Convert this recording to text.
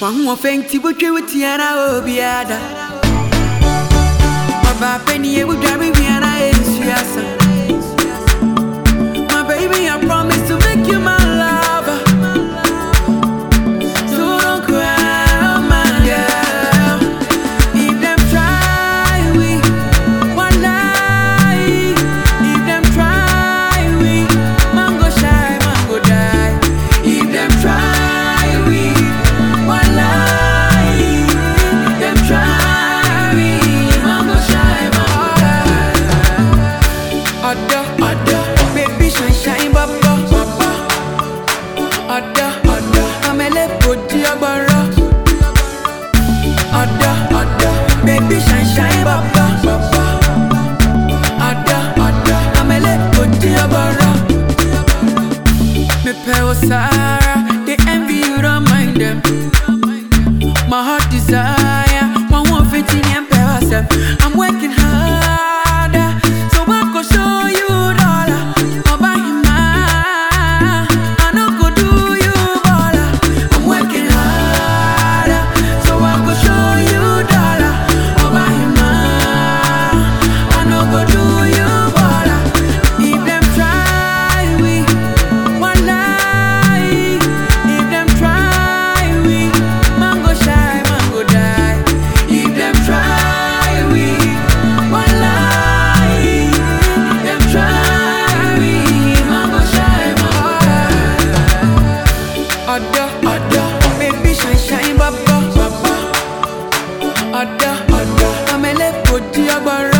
wahu wɔfɛ nti wotwe wo tiara obiada ɔbaapɛni yɛ wodware wiara ɛnsuasa Baby, I promise to make you my we Me pale Sarah, they envy you, don't mind them. My heart desire, one one fifteen and pale I'm working hard. alágbára.